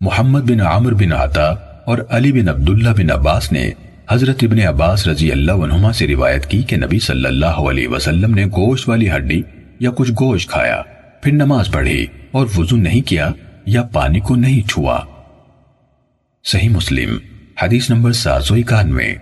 محمد بن عامر بن عطا اور علی بن عبداللہ بن عباس نے حضرت ابن عباس رضی اللہ عنہما سے روایت کی کہ نبی صلی اللہ علیہ وسلم نے گوشت والی ہڈی یا کچھ گوشت کھایا، پھر نماز پڑھی اور وضو نہیں کیا یا پانی کو نہیں چھوا۔ صحیح مسلم، حدیث نمبر سات سو اکانوے۔